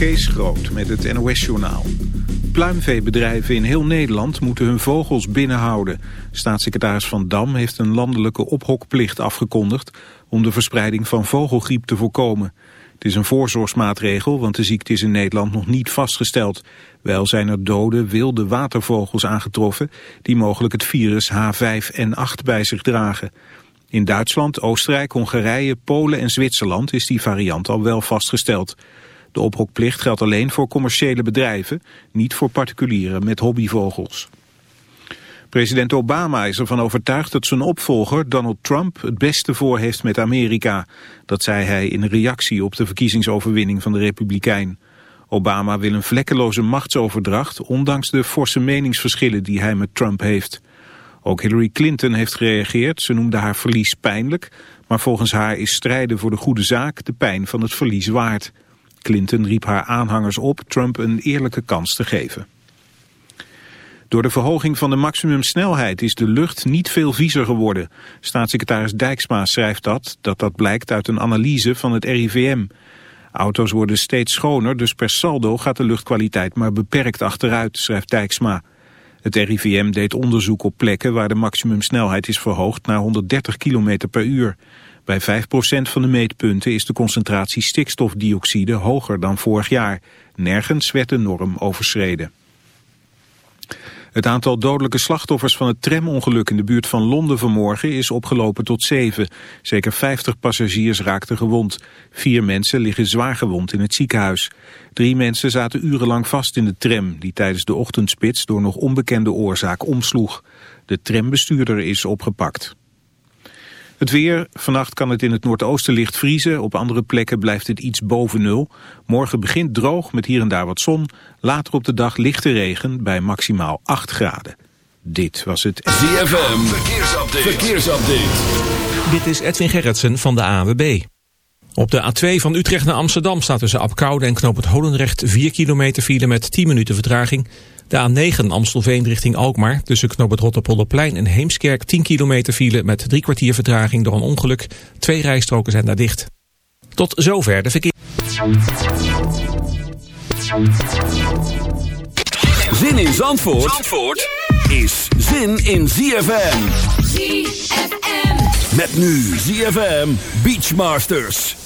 Kees Groot met het NOS-journaal. Pluimveebedrijven in heel Nederland moeten hun vogels binnenhouden. Staatssecretaris Van Dam heeft een landelijke ophokplicht afgekondigd... om de verspreiding van vogelgriep te voorkomen. Het is een voorzorgsmaatregel, want de ziekte is in Nederland nog niet vastgesteld. Wel zijn er dode wilde watervogels aangetroffen... die mogelijk het virus H5N8 bij zich dragen... In Duitsland, Oostenrijk, Hongarije, Polen en Zwitserland is die variant al wel vastgesteld. De ophokplicht geldt alleen voor commerciële bedrijven, niet voor particulieren met hobbyvogels. President Obama is ervan overtuigd dat zijn opvolger Donald Trump het beste voor heeft met Amerika. Dat zei hij in reactie op de verkiezingsoverwinning van de Republikein. Obama wil een vlekkeloze machtsoverdracht, ondanks de forse meningsverschillen die hij met Trump heeft. Ook Hillary Clinton heeft gereageerd. Ze noemde haar verlies pijnlijk, maar volgens haar is strijden voor de goede zaak de pijn van het verlies waard. Clinton riep haar aanhangers op Trump een eerlijke kans te geven. Door de verhoging van de maximumsnelheid is de lucht niet veel viezer geworden. Staatssecretaris Dijksma schrijft dat, dat dat blijkt uit een analyse van het RIVM. Auto's worden steeds schoner, dus per saldo gaat de luchtkwaliteit maar beperkt achteruit, schrijft Dijksma. Het RIVM deed onderzoek op plekken waar de maximumsnelheid is verhoogd naar 130 km per uur. Bij 5% van de meetpunten is de concentratie stikstofdioxide hoger dan vorig jaar. Nergens werd de norm overschreden. Het aantal dodelijke slachtoffers van het tramongeluk in de buurt van Londen vanmorgen is opgelopen tot zeven. Zeker 50 passagiers raakten gewond. Vier mensen liggen zwaar gewond in het ziekenhuis. Drie mensen zaten urenlang vast in de tram die tijdens de ochtendspits door nog onbekende oorzaak omsloeg. De trambestuurder is opgepakt. Het weer, vannacht kan het in het noordoosten licht vriezen. Op andere plekken blijft het iets boven nul. Morgen begint droog met hier en daar wat zon. Later op de dag lichte regen bij maximaal 8 graden. Dit was het ZFM Verkeersupdate. Verkeersupdate. Dit is Edwin Gerritsen van de AWB. Op de A2 van Utrecht naar Amsterdam staat tussen Apkoude en Knoop het Holendrecht 4 kilometer file met 10 minuten vertraging. De A9 Amstelveen richting Alkmaar tussen Knoop het Rotterpolderplein en Heemskerk 10 kilometer file met drie kwartier vertraging door een ongeluk. Twee rijstroken zijn daar dicht. Tot zover de verkeer. Zin in Zandvoort, Zandvoort is zin in ZFM. ZFM. Met nu ZFM Beachmasters.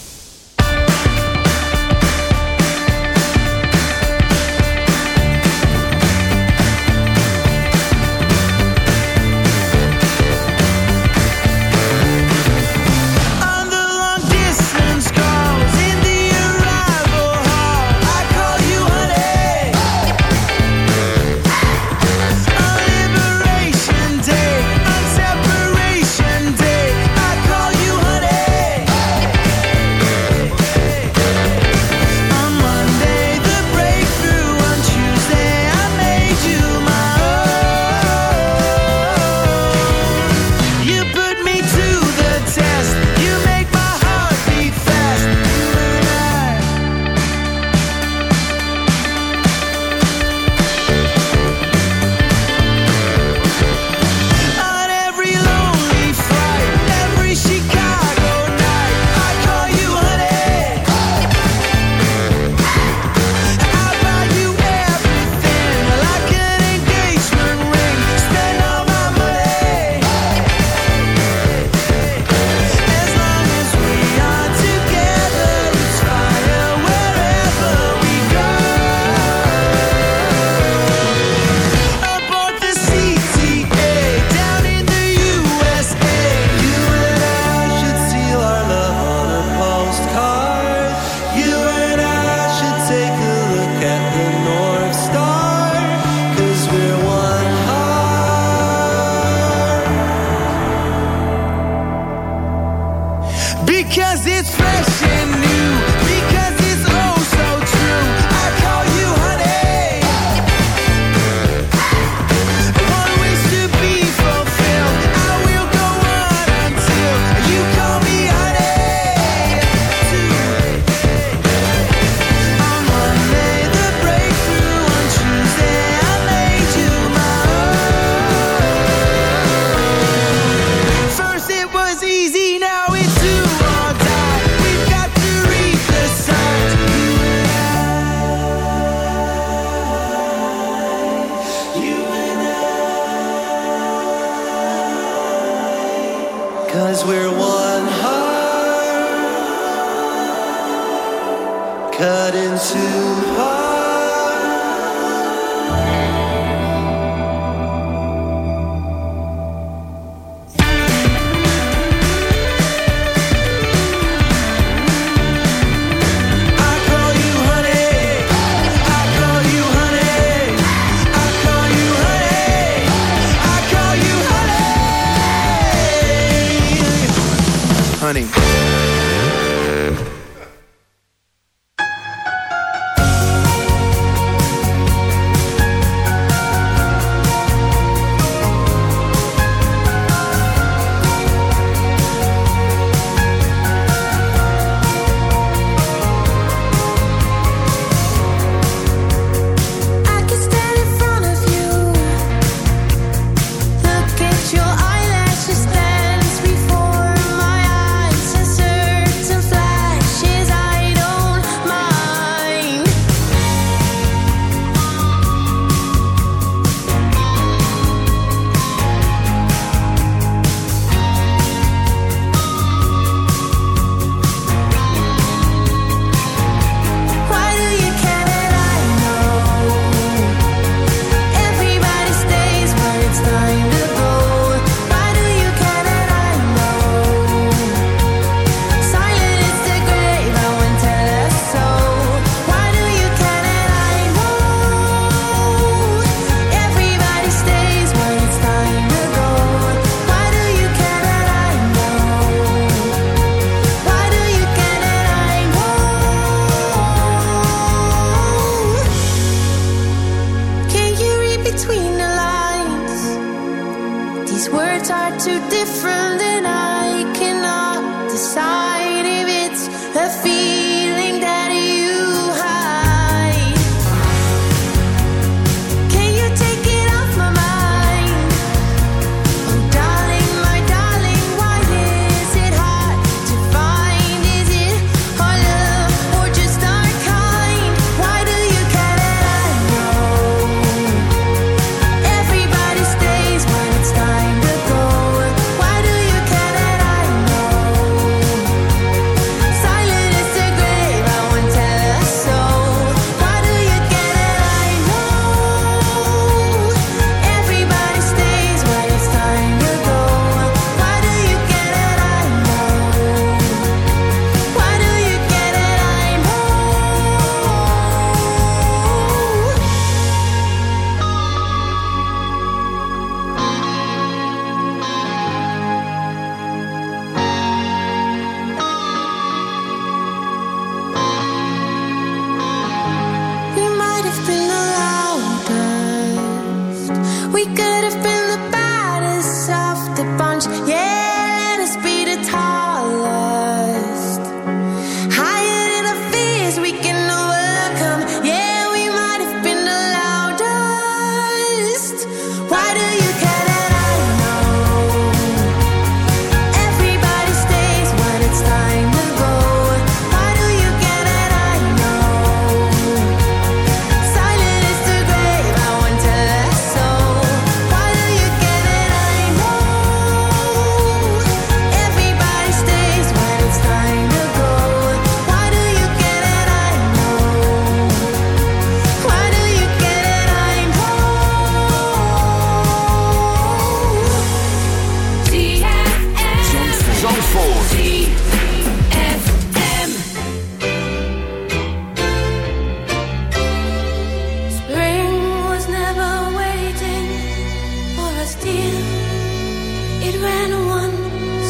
ran one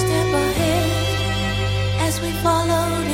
step ahead as we followed.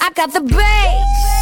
I got the bass.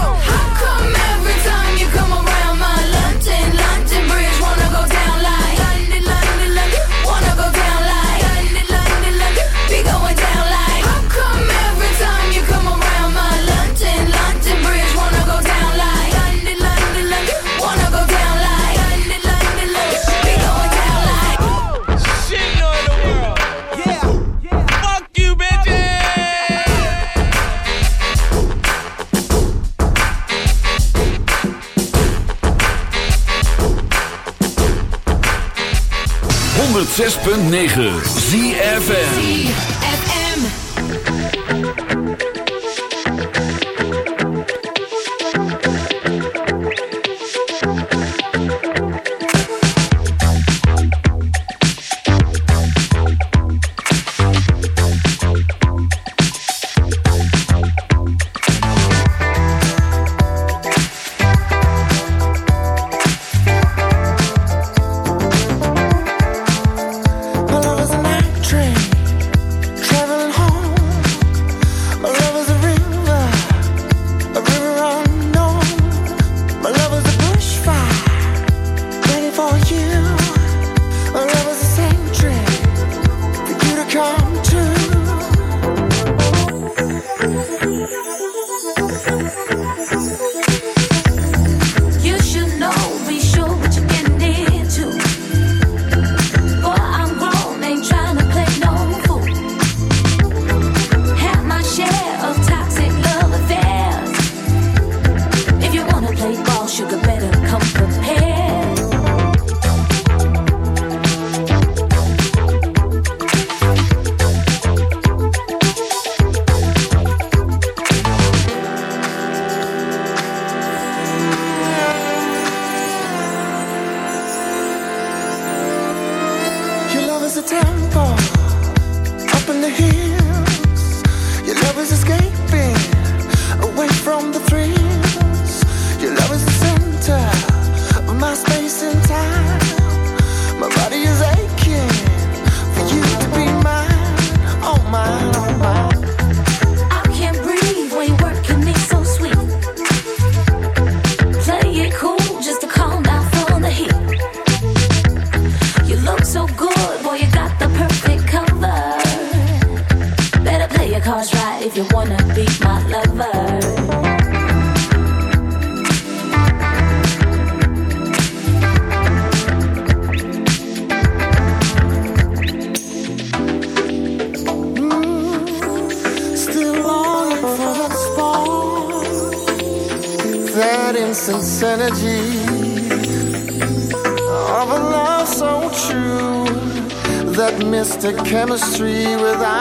106.9 ZFN chemistry without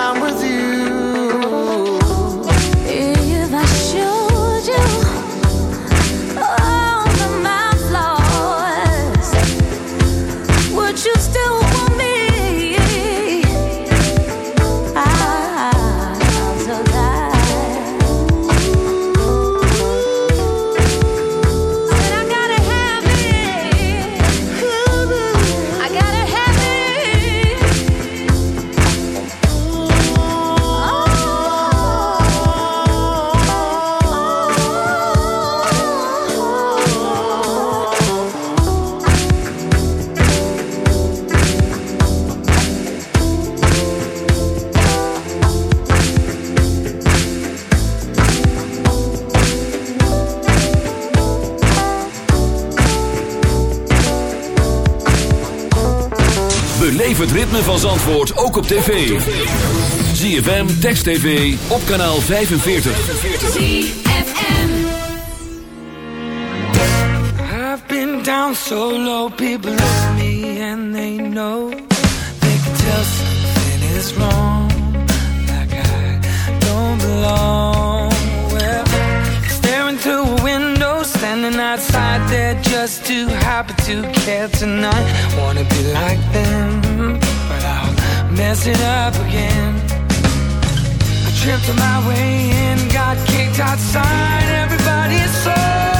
ritme van Zandvoort ook op tv. ZFM, Text TV, op kanaal 45. ZFM. I've been down so low, people look me and they know they can tell something is wrong. Like I don't belong. Well, staring through a window, standing outside there just too happy to care tonight. Wanna be like them, I'll mess it up again. I tripped on my way in, got kicked outside. Everybody saw,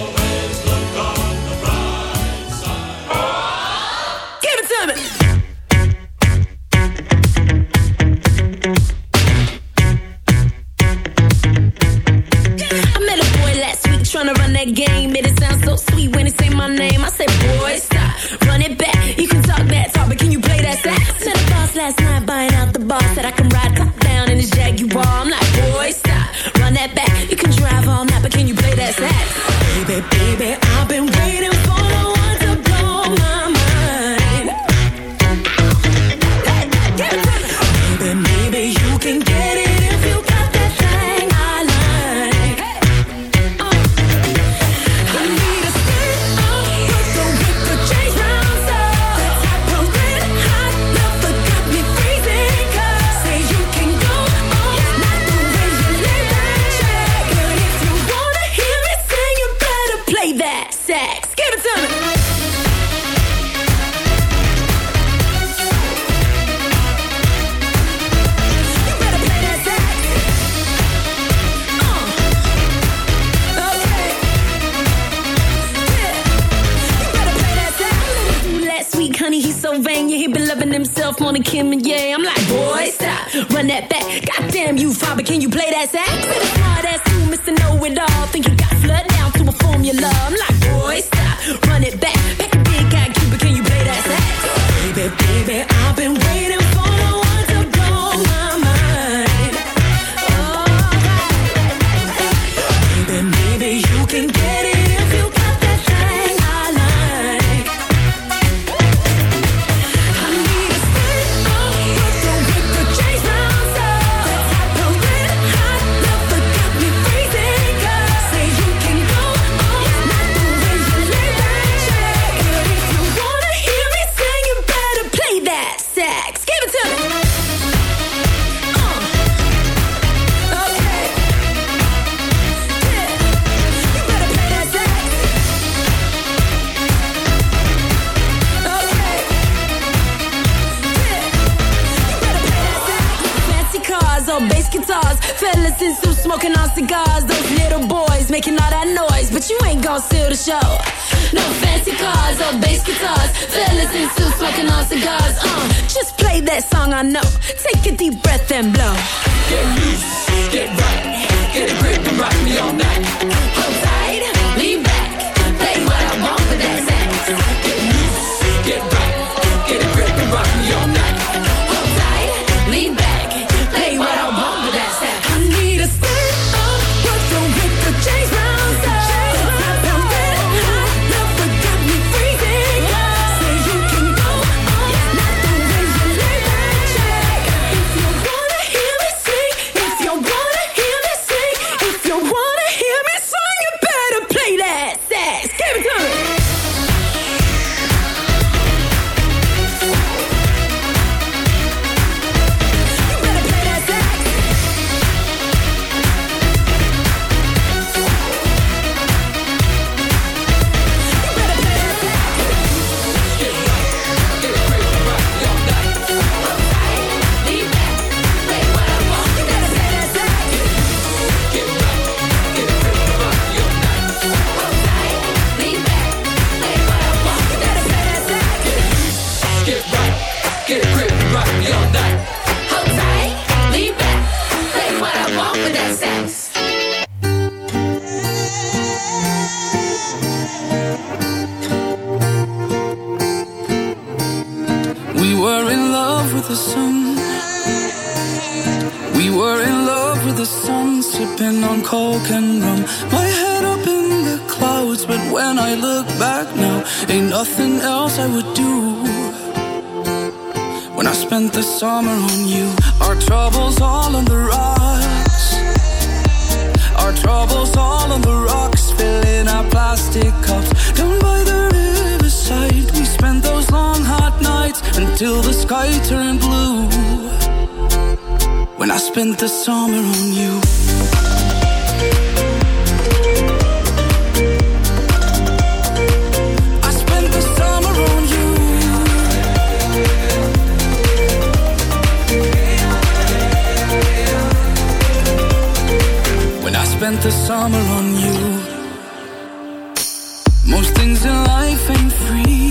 till the sky turned blue. When I spent the summer on you. I spent the summer on you. When I spent the summer on you. Most things in life ain't free